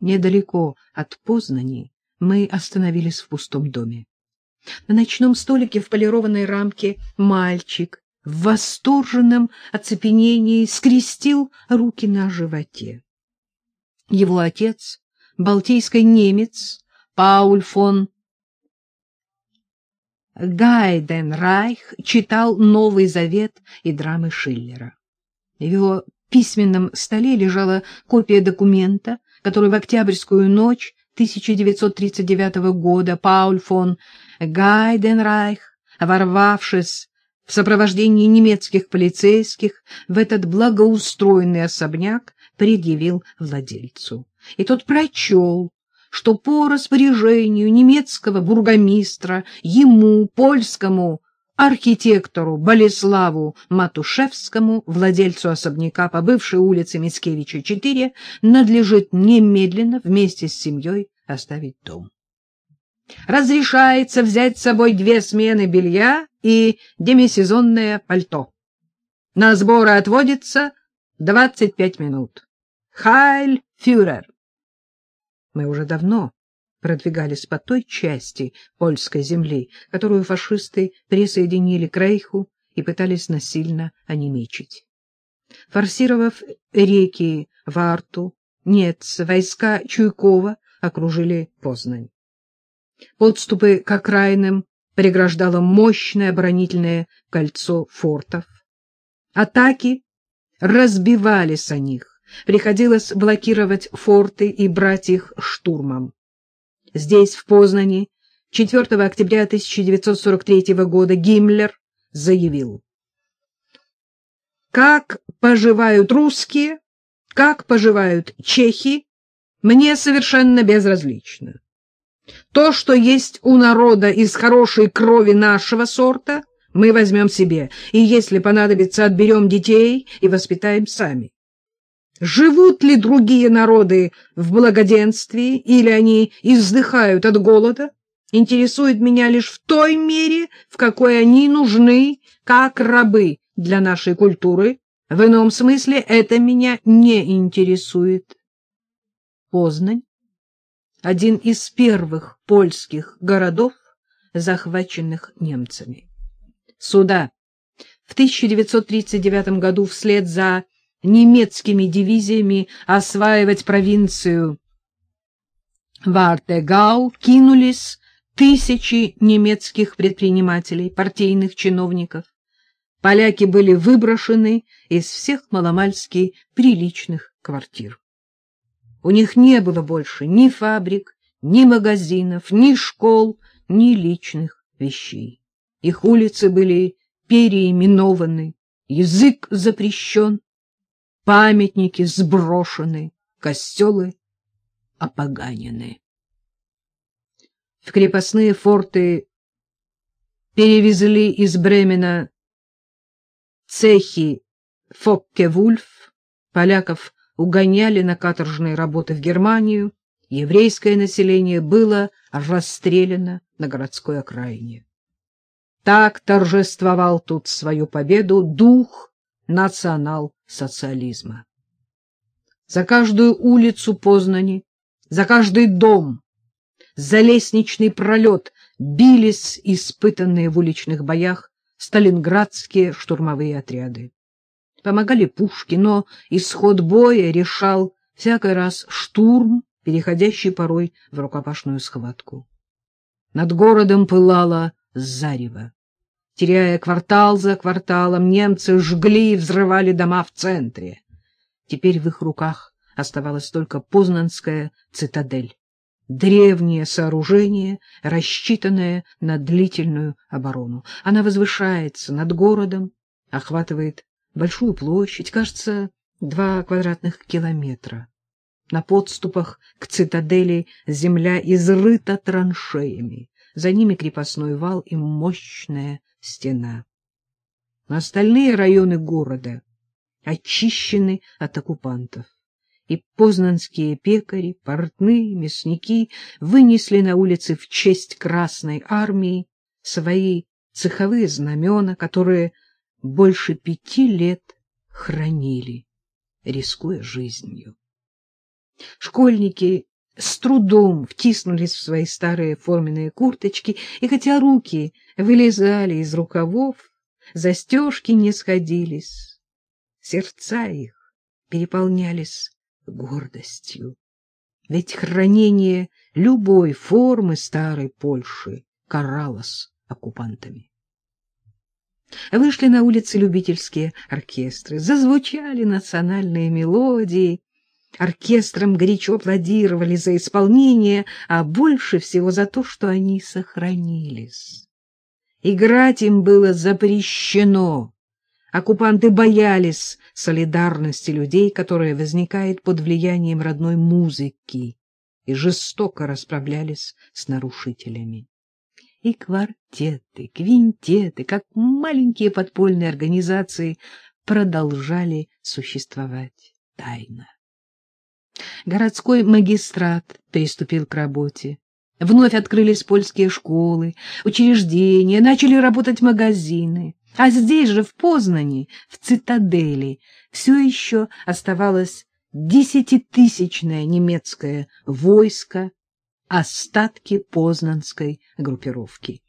Недалеко от Познани мы остановились в пустом доме. На ночном столике в полированной рамке мальчик в восторженном оцепенении скрестил руки на животе. Его отец, балтийский немец Пауль фон Гайденрайх, читал Новый Завет и драмы Шиллера. В его письменном столе лежала копия документа, который в октябрьскую ночь 1939 года Пауль фон Гайденрайх, ворвавшись в сопровождении немецких полицейских в этот благоустроенный особняк, предъявил владельцу. И тот прочел, что по распоряжению немецкого бургомистра ему, польскому архитектору Болеславу Матушевскому, владельцу особняка по бывшей улице Мицкевича, 4, надлежит немедленно вместе с семьей оставить дом. Разрешается взять с собой две смены белья и демисезонное пальто. На сборы отводится 25 минут. Хайль фюрер! Мы уже давно продвигались по той части польской земли, которую фашисты присоединили к Рейху и пытались насильно онемечить. Форсировав реки Варту, Нец, войска Чуйкова окружили Познань. Подступы к окраинам преграждало мощное оборонительное кольцо фортов. Атаки разбивались о них, Приходилось блокировать форты и брать их штурмом. Здесь, в Познани, 4 октября 1943 года Гиммлер заявил. Как поживают русские, как поживают чехи, мне совершенно безразлично. То, что есть у народа из хорошей крови нашего сорта, мы возьмем себе, и, если понадобится, отберем детей и воспитаем сами. Живут ли другие народы в благоденствии, или они издыхают от голода, интересует меня лишь в той мере, в какой они нужны, как рабы для нашей культуры. В ином смысле это меня не интересует. Познань — один из первых польских городов, захваченных немцами. Сюда в 1939 году вслед за немецкими дивизиями осваивать провинцию Вартегау кинулись тысячи немецких предпринимателей, партийных чиновников. Поляки были выброшены из всех маломальски приличных квартир. У них не было больше ни фабрик, ни магазинов, ни школ, ни личных вещей. Их улицы были переименованы, язык запрещен, памятники сброшены, костелы опоганены. В крепостные форты перевезли из Бремена цехи Фокке-Вульф, поляков угоняли на каторжные работы в Германию, еврейское население было расстреляно на городской окраине. Так торжествовал тут свою победу дух национал-социализма. За каждую улицу Познани, за каждый дом, за лестничный пролет бились испытанные в уличных боях сталинградские штурмовые отряды. Помогали пушки, но исход боя решал всякий раз штурм, переходящий порой в рукопашную схватку. Над городом пылало зарево. Теряя квартал за кварталом, немцы жгли и взрывали дома в центре. Теперь в их руках оставалась только Познанская цитадель. Древнее сооружение, рассчитанное на длительную оборону. Она возвышается над городом, охватывает большую площадь, кажется, два квадратных километра. На подступах к цитадели земля изрыта траншеями. За ними крепостной вал и мощная стена. Остальные районы города очищены от оккупантов, и познанские пекари, портные, мясники вынесли на улицы в честь Красной Армии свои цеховые знамена, которые больше пяти лет хранили, рискуя жизнью. Школьники с трудом втиснулись в свои старые форменные курточки, и хотя руки вылезали из рукавов, застежки не сходились. Сердца их переполнялись гордостью. Ведь хранение любой формы старой Польши каралось оккупантами. Вышли на улицы любительские оркестры, зазвучали национальные мелодии, оркестрам горячо аплодировали за исполнение, а больше всего за то, что они сохранились. Играть им было запрещено. Оккупанты боялись солидарности людей, которая возникает под влиянием родной музыки, и жестоко расправлялись с нарушителями. И квартеты, квинтеты, как маленькие подпольные организации, продолжали существовать тайно. Городской магистрат приступил к работе. Вновь открылись польские школы, учреждения, начали работать магазины. А здесь же, в Познани, в цитадели, все еще оставалось десятитысячное немецкое войско, остатки познанской группировки.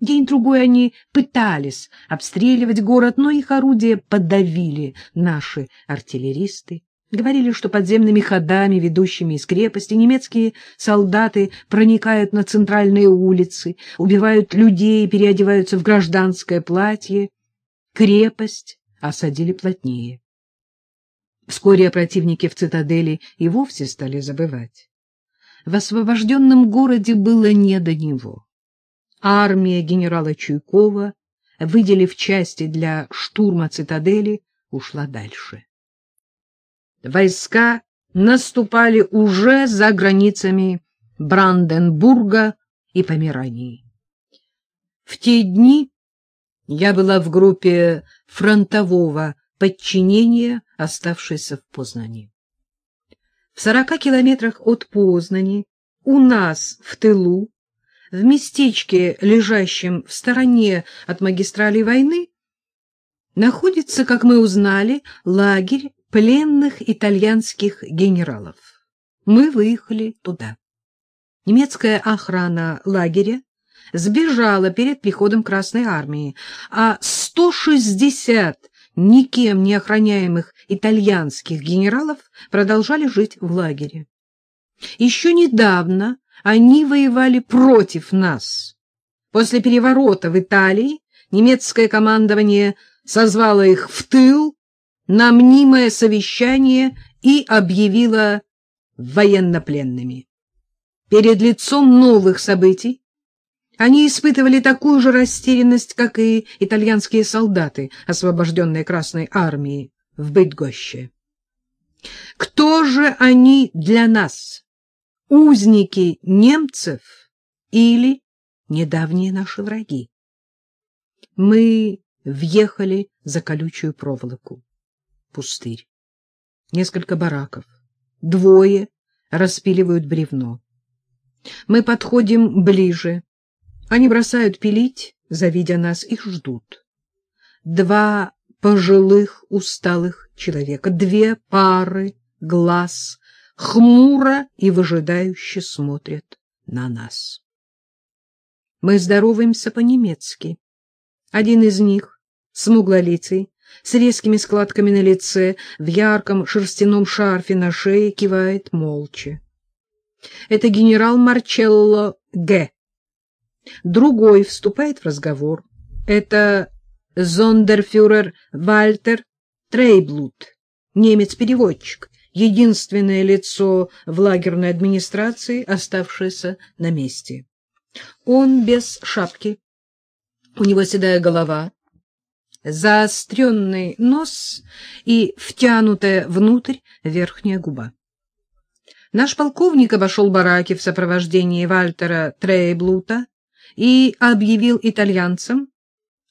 День-другой они пытались обстреливать город, но их орудия подавили наши артиллеристы. Говорили, что подземными ходами, ведущими из крепости, немецкие солдаты проникают на центральные улицы, убивают людей, переодеваются в гражданское платье. Крепость осадили плотнее. Вскоре о противнике в цитадели и вовсе стали забывать. В освобожденном городе было не до него. Армия генерала Чуйкова, выделив части для штурма цитадели, ушла дальше войска наступали уже за границами Бранденбурга и Померании. В те дни я была в группе фронтового подчинения, оставшейся в Познани. В сорока километрах от Познани, у нас в тылу, в местечке, лежащем в стороне от магистрали войны, находится, как мы узнали, лагерь пленных итальянских генералов. Мы выехали туда. Немецкая охрана лагеря сбежала перед приходом Красной армии, а 160 никем не охраняемых итальянских генералов продолжали жить в лагере. Еще недавно они воевали против нас. После переворота в Италии немецкое командование созвало их в тыл на мнимое совещание и объявила военнопленными. Перед лицом новых событий они испытывали такую же растерянность, как и итальянские солдаты, освобожденные Красной армией в Бытгоще. Кто же они для нас? Узники немцев или недавние наши враги? Мы въехали за колючую проволоку пустырь. Несколько бараков. Двое распиливают бревно. Мы подходим ближе. Они бросают пилить, завидя нас, их ждут. Два пожилых усталых человека, две пары глаз хмуро и выжидающе смотрят на нас. Мы здороваемся по-немецки. Один из них, смуглолицый, с резкими складками на лице, в ярком шерстяном шарфе на шее, кивает молча. Это генерал Марчелло Г. Другой вступает в разговор. Это зондерфюрер Вальтер Трейблут, немец-переводчик, единственное лицо в лагерной администрации, оставшееся на месте. Он без шапки. У него седая голова, заостренный нос и втянутая внутрь верхняя губа. Наш полковник обошел бараки в сопровождении Вальтера Трейблута и объявил итальянцам,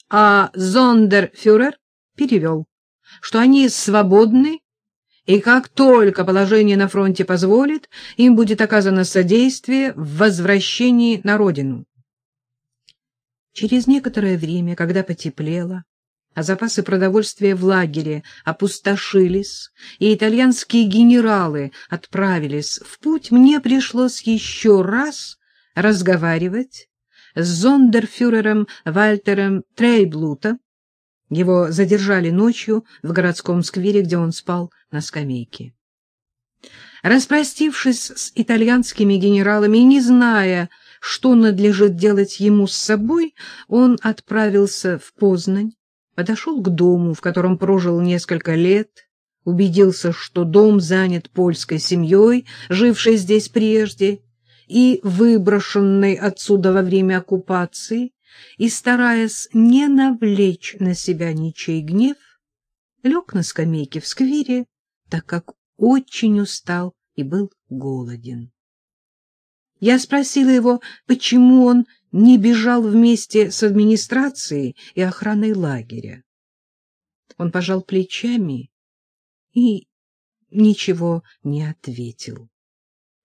а зондерфюрер перевел, что они свободны, и как только положение на фронте позволит, им будет оказано содействие в возвращении на родину. Через некоторое время, когда потеплело, а запасы продовольствия в лагере опустошились, и итальянские генералы отправились в путь, мне пришлось еще раз разговаривать с зондерфюрером Вальтером Трейблута. Его задержали ночью в городском сквере, где он спал на скамейке. Распростившись с итальянскими генералами и не зная, что надлежит делать ему с собой, он отправился в Познань, подошел к дому, в котором прожил несколько лет, убедился, что дом занят польской семьей, жившей здесь прежде, и выброшенной отсюда во время оккупации, и, стараясь не навлечь на себя ничей гнев, лег на скамейке в сквере, так как очень устал и был голоден. Я спросила его, почему он не бежал вместе с администрацией и охраной лагеря. Он пожал плечами и ничего не ответил.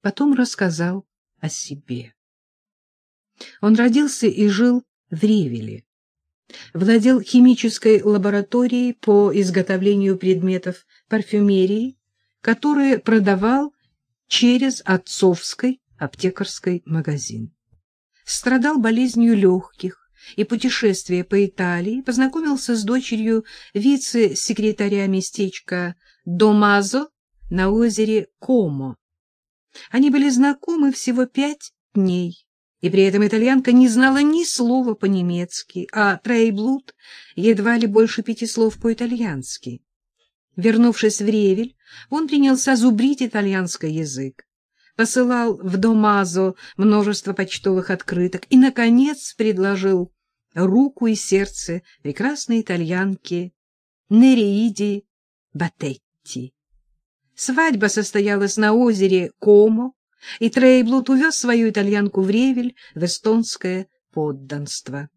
Потом рассказал о себе. Он родился и жил в Ревеле. Владел химической лабораторией по изготовлению предметов парфюмерии, которые продавал через отцовский аптекарский магазин. Страдал болезнью легких и путешествия по Италии, познакомился с дочерью вице-секретаря местечка Домазо на озере Комо. Они были знакомы всего пять дней, и при этом итальянка не знала ни слова по-немецки, а Трейблуд едва ли больше пяти слов по-итальянски. Вернувшись в Ревель, он принялся зубрить итальянский язык, посылал в Домазо множество почтовых открыток и, наконец, предложил руку и сердце прекрасной итальянке Нереиди Батетти. Свадьба состоялась на озере Комо, и Трейблут увез свою итальянку в Ревель в эстонское подданство.